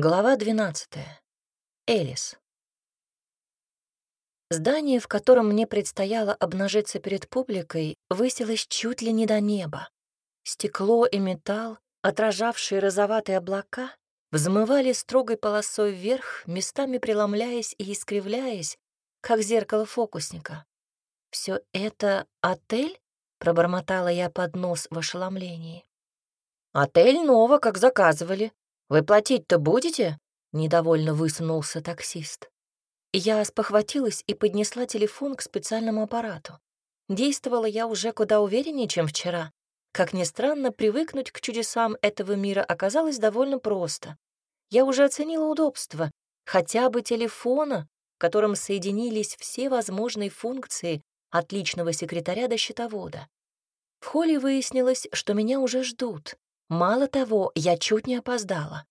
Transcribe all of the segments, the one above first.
Глава 12. Элис. Здание, в котором мне предстояло обнажиться перед публикой, высилось чуть ли не до неба. Стекло и металл, отражавшие розоватые облака, взмывали строгой полосой вверх, местами преломляясь и искривляясь, как зеркало фокусника. «Все это отель?» — пробормотала я под нос в ошеломлении. «Отель Нова, как заказывали. Вы платить-то будете?» — недовольно высунулся таксист. Я спохватилась и поднесла телефон к специальному аппарату. Действовала я уже куда увереннее, чем вчера. Как ни странно, привыкнуть к чудесам этого мира оказалось довольно просто. Я уже оценила удобство хотя бы телефона, в котором соединились все возможные функции от личного секретаря до счетовода. В холле выяснилось, что меня уже ждут. Мало того, я чуть не опоздала.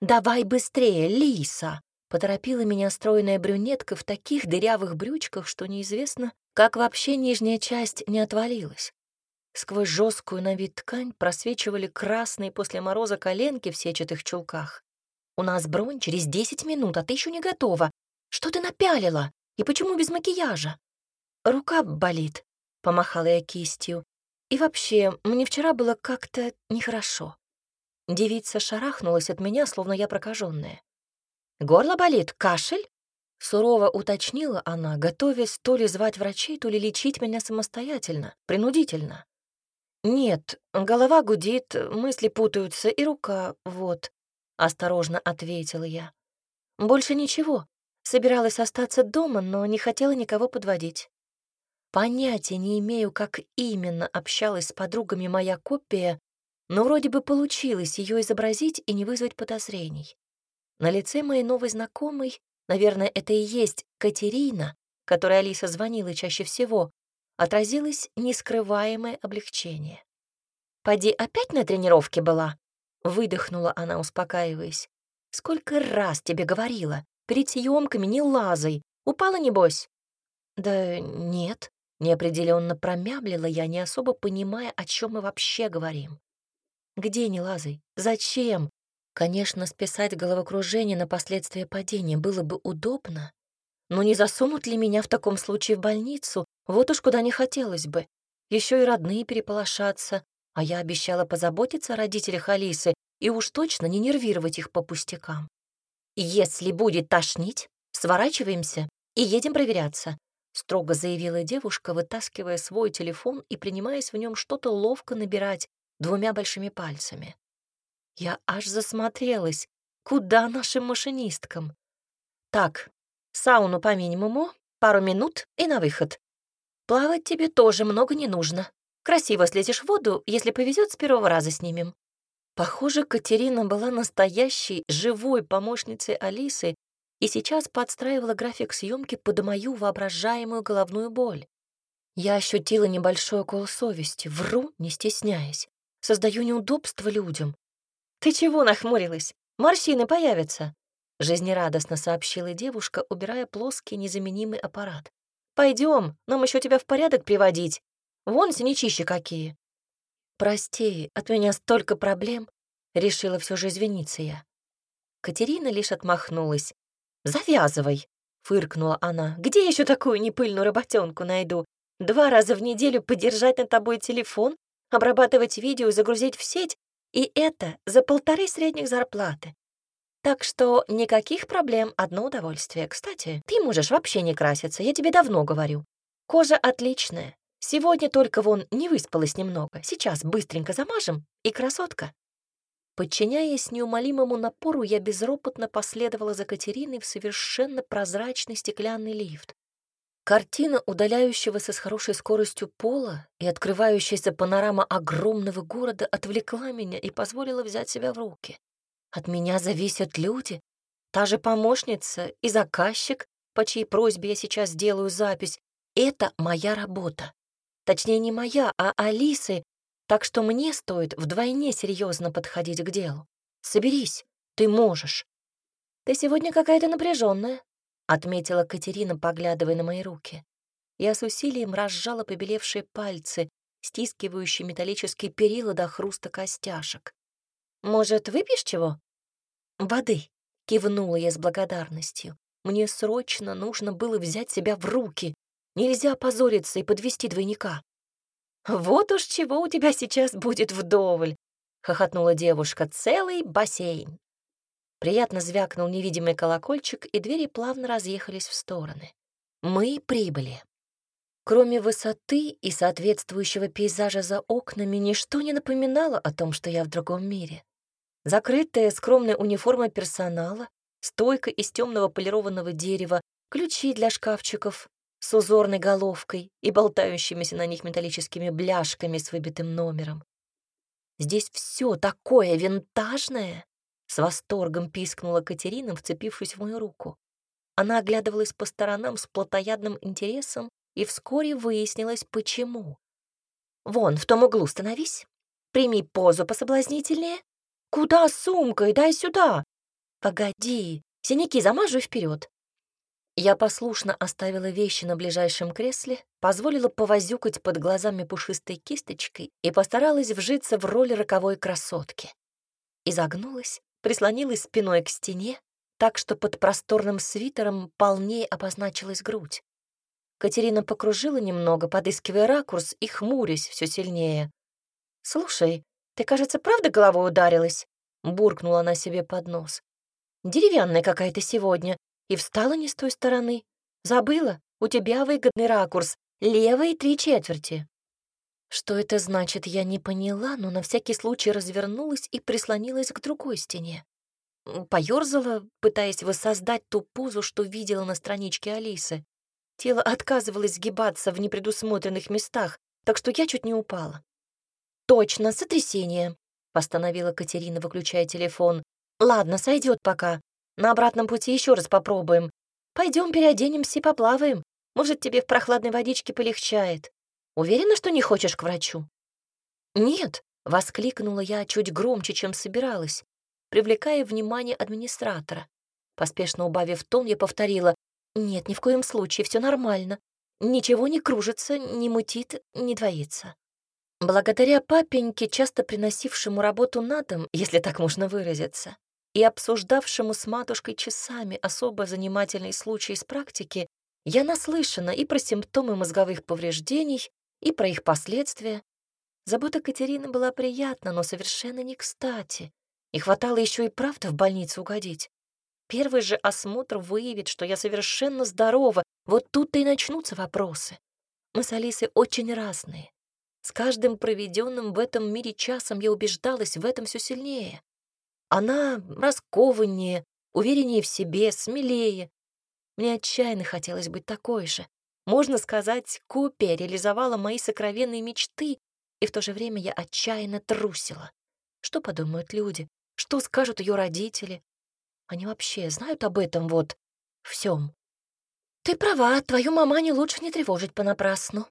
«Давай быстрее, Лиса!» — поторопила меня стройная брюнетка в таких дырявых брючках, что неизвестно, как вообще нижняя часть не отвалилась. Сквозь жесткую на вид ткань просвечивали красные после мороза коленки в сетчатых чулках. «У нас бронь через десять минут, а ты еще не готова. Что ты напялила? И почему без макияжа?» «Рука болит», — помахала я кистью. «И вообще, мне вчера было как-то нехорошо». Девица шарахнулась от меня, словно я прокаженная. «Горло болит? Кашель?» Сурово уточнила она, готовясь то ли звать врачей, то ли лечить меня самостоятельно, принудительно. «Нет, голова гудит, мысли путаются, и рука, вот», — осторожно ответила я. «Больше ничего. Собиралась остаться дома, но не хотела никого подводить. Понятия не имею, как именно общалась с подругами моя копия, но вроде бы получилось ее изобразить и не вызвать подозрений. На лице моей новой знакомой, наверное, это и есть Катерина, которой Алиса звонила чаще всего, отразилось нескрываемое облегчение. «Поди опять на тренировке была?» — выдохнула она, успокаиваясь. «Сколько раз тебе говорила, перед съемками не лазай, упала, небось?» «Да нет», Неопределенно промямлила я, не особо понимая, о чем мы вообще говорим. «Где не лазай? Зачем?» Конечно, списать головокружение на последствия падения было бы удобно, но не засунут ли меня в таком случае в больницу? Вот уж куда не хотелось бы. Еще и родные переполошатся, а я обещала позаботиться о родителях Алисы и уж точно не нервировать их по пустякам. «Если будет тошнить, сворачиваемся и едем проверяться. — строго заявила девушка, вытаскивая свой телефон и принимаясь в нем что-то ловко набирать двумя большими пальцами. Я аж засмотрелась. Куда нашим машинисткам? Так, сауну по минимуму, пару минут и на выход. Плавать тебе тоже много не нужно. Красиво слезешь в воду, если повезет, с первого раза снимем. Похоже, Катерина была настоящей, живой помощницей Алисы и сейчас подстраивала график съемки под мою воображаемую головную боль. Я ощутила небольшой укол совести, вру, не стесняясь. Создаю неудобства людям. «Ты чего нахмурилась? Морщины появятся!» Жизнерадостно сообщила девушка, убирая плоский незаменимый аппарат. Пойдем, нам еще тебя в порядок приводить. Вон синячищи какие!» «Прости, от меня столько проблем!» Решила все же извиниться я. Катерина лишь отмахнулась. «Завязывай», — фыркнула она. «Где еще такую непыльную работенку найду? Два раза в неделю подержать над тобой телефон, обрабатывать видео загрузить в сеть, и это за полторы средних зарплаты. Так что никаких проблем, одно удовольствие. Кстати, ты можешь вообще не краситься, я тебе давно говорю. Кожа отличная. Сегодня только вон не выспалась немного. Сейчас быстренько замажем, и красотка. Подчиняясь неумолимому напору, я безропотно последовала за Катериной в совершенно прозрачный стеклянный лифт. Картина удаляющегося с хорошей скоростью пола и открывающаяся панорама огромного города отвлекла меня и позволила взять себя в руки. От меня зависят люди, та же помощница и заказчик, по чьей просьбе я сейчас делаю запись. Это моя работа. Точнее, не моя, а Алисы, так что мне стоит вдвойне серьезно подходить к делу. Соберись, ты можешь. Ты сегодня какая-то напряженная, отметила Катерина, поглядывая на мои руки. Я с усилием разжала побелевшие пальцы, стискивающие металлические перила до хруста костяшек. «Может, выпьешь чего?» «Воды», — кивнула я с благодарностью. Мне срочно нужно было взять себя в руки. Нельзя позориться и подвести двойника. «Вот уж чего у тебя сейчас будет вдоволь!» — хохотнула девушка. «Целый бассейн!» Приятно звякнул невидимый колокольчик, и двери плавно разъехались в стороны. Мы прибыли. Кроме высоты и соответствующего пейзажа за окнами, ничто не напоминало о том, что я в другом мире. Закрытая скромная униформа персонала, стойка из темного полированного дерева, ключи для шкафчиков с узорной головкой и болтающимися на них металлическими бляшками с выбитым номером. Здесь все такое винтажное, с восторгом пискнула Катерина, вцепившись в мою руку. Она оглядывалась по сторонам с плотоядным интересом, и вскоре выяснилось, почему. «Вон, в том углу становись. Прими позу пособлазнительнее. Куда сумкой? Дай сюда. Погоди, синяки замажу вперед. Я послушно оставила вещи на ближайшем кресле, позволила повозюкать под глазами пушистой кисточкой и постаралась вжиться в роль роковой красотки. Изогнулась, прислонилась спиной к стене, так что под просторным свитером полнее обозначилась грудь. Катерина покружила немного, подыскивая ракурс и хмурясь все сильнее. «Слушай, ты, кажется, правда головой ударилась?» — буркнула она себе под нос. «Деревянная какая-то сегодня, и встала не с той стороны. Забыла, у тебя выгодный ракурс, левые три четверти». Что это значит, я не поняла, но на всякий случай развернулась и прислонилась к другой стене. Поёрзала, пытаясь воссоздать ту позу, что видела на страничке Алисы. Тело отказывалось сгибаться в непредусмотренных местах, так что я чуть не упала. «Точно, сотрясение», — постановила Катерина, выключая телефон. «Ладно, сойдет пока. На обратном пути еще раз попробуем. Пойдем переоденемся и поплаваем. Может, тебе в прохладной водичке полегчает. Уверена, что не хочешь к врачу?» «Нет», — воскликнула я чуть громче, чем собиралась, привлекая внимание администратора. Поспешно убавив тон, я повторила, «Нет, ни в коем случае, все нормально. Ничего не кружится, не мутит, не двоится». Благодаря папеньке, часто приносившему работу на дом, если так можно выразиться, и обсуждавшему с матушкой часами особо занимательный случай из практики, я наслышана и про симптомы мозговых повреждений, и про их последствия. Забота Катерины была приятна, но совершенно не кстати. Не хватало еще и правда в больницу угодить. Первый же осмотр выявит, что я совершенно здорова. Вот тут-то и начнутся вопросы. Мы с Алисой очень разные. С каждым проведенным в этом мире часом я убеждалась в этом все сильнее. Она раскованнее, увереннее в себе, смелее. Мне отчаянно хотелось быть такой же. Можно сказать, копия реализовала мои сокровенные мечты, и в то же время я отчаянно трусила. Что подумают люди? Что скажут ее родители? Они вообще знают об этом вот всем. Ты права, твою маманю лучше не тревожить понапрасну.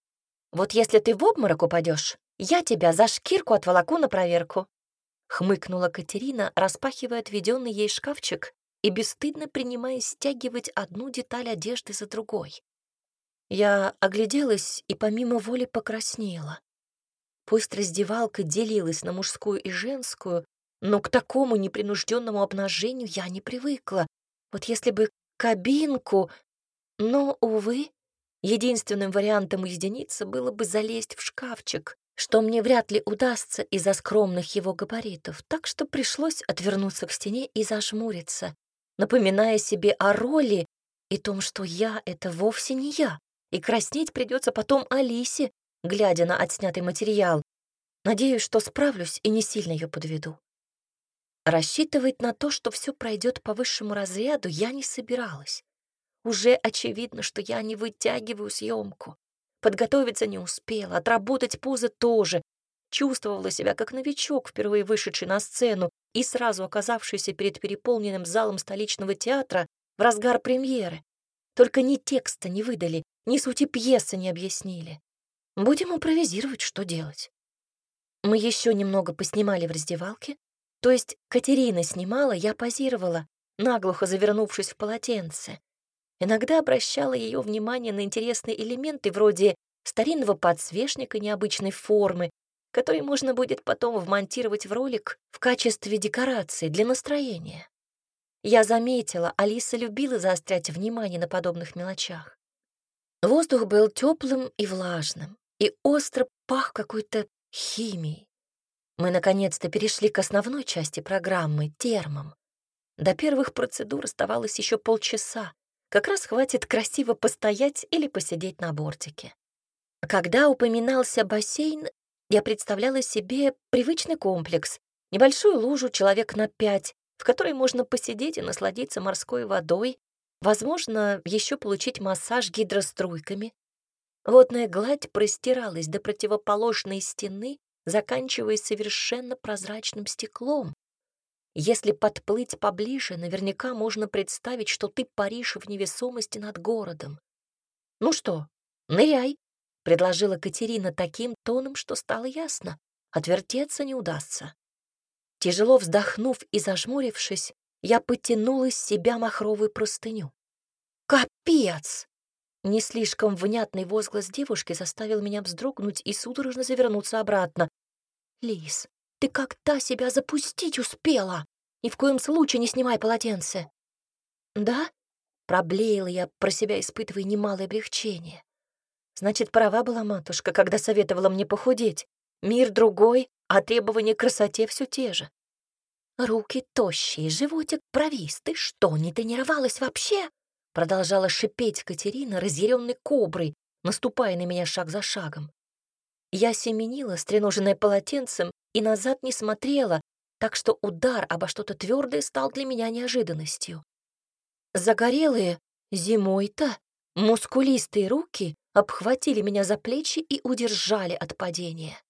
Вот если ты в обморок упадешь, я тебя за шкирку отволоку на проверку. Хмыкнула Катерина, распахивая отведенный ей шкафчик и бесстыдно принимая стягивать одну деталь одежды за другой. Я огляделась и помимо воли покраснела. Пусть раздевалка делилась на мужскую и женскую, но к такому непринужденному обнажению я не привыкла. Вот если бы кабинку... Но, увы, единственным вариантом уединиться было бы залезть в шкафчик, что мне вряд ли удастся из-за скромных его габаритов, так что пришлось отвернуться к стене и зажмуриться, напоминая себе о роли и том, что я — это вовсе не я, и краснеть придется потом Алисе, глядя на отснятый материал. Надеюсь, что справлюсь и не сильно ее подведу. Рассчитывать на то, что все пройдет по высшему разряду, я не собиралась. Уже очевидно, что я не вытягиваю съемку. Подготовиться не успела, отработать позы тоже. Чувствовала себя как новичок, впервые вышедший на сцену и сразу оказавшийся перед переполненным залом столичного театра в разгар премьеры. Только ни текста не выдали, ни сути пьесы не объяснили. Будем импровизировать, что делать. Мы еще немного поснимали в раздевалке, то есть Катерина снимала, я позировала, наглухо завернувшись в полотенце. Иногда обращала ее внимание на интересные элементы вроде старинного подсвечника необычной формы, который можно будет потом вмонтировать в ролик в качестве декорации для настроения. Я заметила, Алиса любила заострять внимание на подобных мелочах. Воздух был теплым и влажным, и остро пах какой-то химией. Мы наконец-то перешли к основной части программы — термам. До первых процедур оставалось еще полчаса. Как раз хватит красиво постоять или посидеть на бортике. Когда упоминался бассейн, я представляла себе привычный комплекс, небольшую лужу человек на пять, в которой можно посидеть и насладиться морской водой, возможно, еще получить массаж гидроструйками. Водная гладь простиралась до противоположной стены, заканчиваясь совершенно прозрачным стеклом. Если подплыть поближе, наверняка можно представить, что ты паришь в невесомости над городом. «Ну что, ныряй», — предложила Катерина таким тоном, что стало ясно. Отвертеться не удастся. Тяжело вздохнув и зажмурившись, я потянула с себя махровую простыню. «Капец!» Не слишком внятный возглас девушки заставил меня вздрогнуть и судорожно завернуться обратно. «Лис, ты как-то себя запустить успела! Ни в коем случае не снимай полотенце!» «Да?» — проблеяла я, про себя испытывая немалое облегчение. Значит, права была матушка, когда советовала мне похудеть. Мир другой, а требования к красоте все те же. Руки тощие, животик провис. Ты что, не тренировалась вообще? Продолжала шипеть Катерина, разъяренной коброй, наступая на меня шаг за шагом. Я семенила, стреноженная полотенцем, и назад не смотрела, так что удар обо что-то твердое стал для меня неожиданностью. Загорелые, зимой-то, мускулистые руки обхватили меня за плечи и удержали от падения.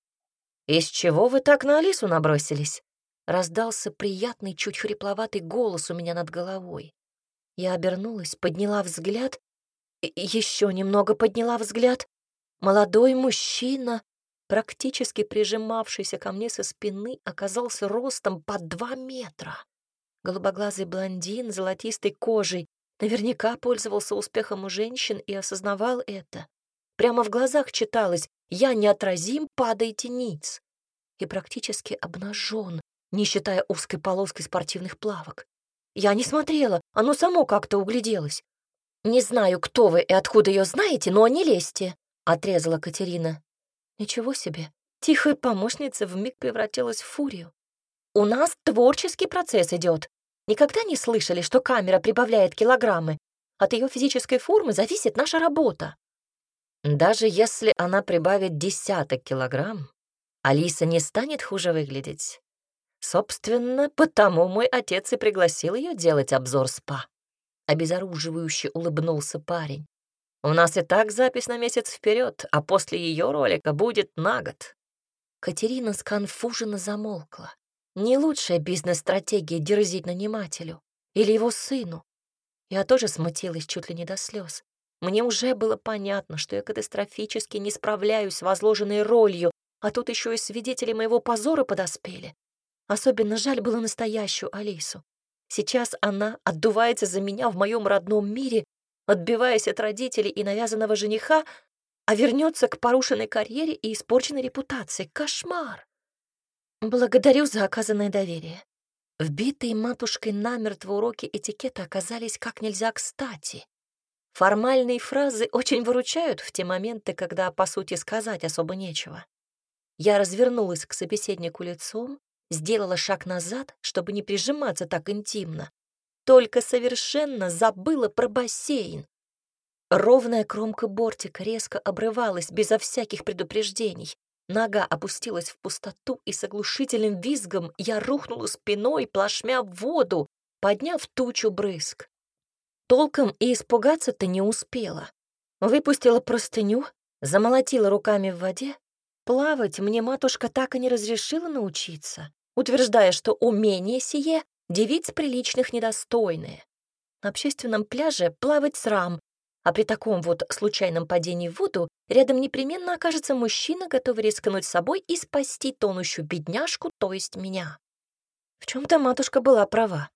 «Из чего вы так на Алису набросились?» Раздался приятный, чуть хрипловатый голос у меня над головой. Я обернулась, подняла взгляд, еще немного подняла взгляд. Молодой мужчина, практически прижимавшийся ко мне со спины, оказался ростом под два метра. Голубоглазый блондин с золотистой кожей наверняка пользовался успехом у женщин и осознавал это. Прямо в глазах читалось «Я неотразим, падайте ниц» и практически обнажен, не считая узкой полоски спортивных плавок. Я не смотрела, оно само как-то угляделось. «Не знаю, кто вы и откуда ее знаете, но не лезьте», — отрезала Катерина. «Ничего себе, тихая помощница вмиг превратилась в фурию. У нас творческий процесс идет. Никогда не слышали, что камера прибавляет килограммы? От ее физической формы зависит наша работа. Даже если она прибавит десяток килограмм, Алиса не станет хуже выглядеть. Собственно, потому мой отец и пригласил ее делать обзор СПА. Обезоруживающе улыбнулся парень. У нас и так запись на месяц вперед, а после ее ролика будет на год. Катерина сконфуженно замолкла. Не лучшая бизнес-стратегия дерзить нанимателю или его сыну. Я тоже смутилась чуть ли не до слез. Мне уже было понятно, что я катастрофически не справляюсь с возложенной ролью, а тут еще и свидетели моего позора подоспели. Особенно жаль было настоящую Алису. Сейчас она отдувается за меня в моем родном мире, отбиваясь от родителей и навязанного жениха, а вернется к порушенной карьере и испорченной репутации. Кошмар! Благодарю за оказанное доверие. Вбитые матушкой намертво уроки этикета оказались как нельзя кстати. Формальные фразы очень выручают в те моменты, когда, по сути, сказать особо нечего. Я развернулась к собеседнику лицом, сделала шаг назад, чтобы не прижиматься так интимно. Только совершенно забыла про бассейн. Ровная кромка бортика резко обрывалась безо всяких предупреждений. Нога опустилась в пустоту, и с оглушительным визгом я рухнула спиной, плашмя в воду, подняв тучу брызг. Толком и испугаться-то не успела. Выпустила простыню, замолотила руками в воде. Плавать мне матушка так и не разрешила научиться, утверждая, что умение сие девиц приличных недостойное. На общественном пляже плавать срам, а при таком вот случайном падении в воду рядом непременно окажется мужчина, готовый рискнуть собой и спасти тонущую бедняжку, то есть меня. В чем-то матушка была права.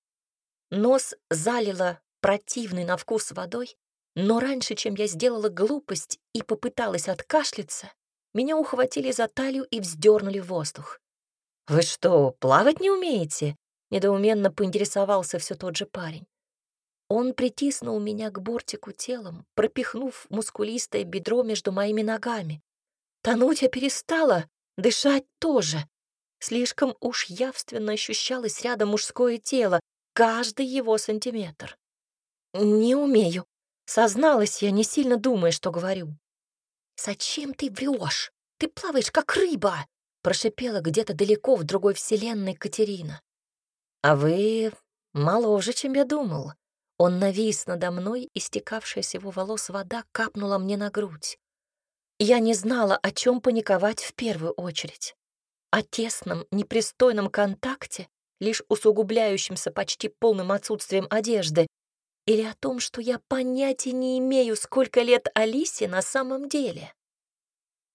Нос залила противной на вкус водой, но раньше, чем я сделала глупость и попыталась откашляться, меня ухватили за талию и вздернули в воздух. «Вы что, плавать не умеете?» Недоуменно поинтересовался все тот же парень. Он притиснул меня к бортику телом, пропихнув мускулистое бедро между моими ногами. Тонуть я перестала, дышать тоже. Слишком уж явственно ощущалось рядом мужское тело, каждый его сантиметр. «Не умею», — созналась я, не сильно думая, что говорю. «Зачем ты врешь? Ты плаваешь, как рыба!» — прошипела где-то далеко в другой вселенной Катерина. «А вы моложе, чем я думал». Он навис надо мной, и стекавшая с его волос вода капнула мне на грудь. Я не знала, о чем паниковать в первую очередь. О тесном, непристойном контакте, лишь усугубляющемся почти полным отсутствием одежды, или о том, что я понятия не имею, сколько лет Алисе на самом деле.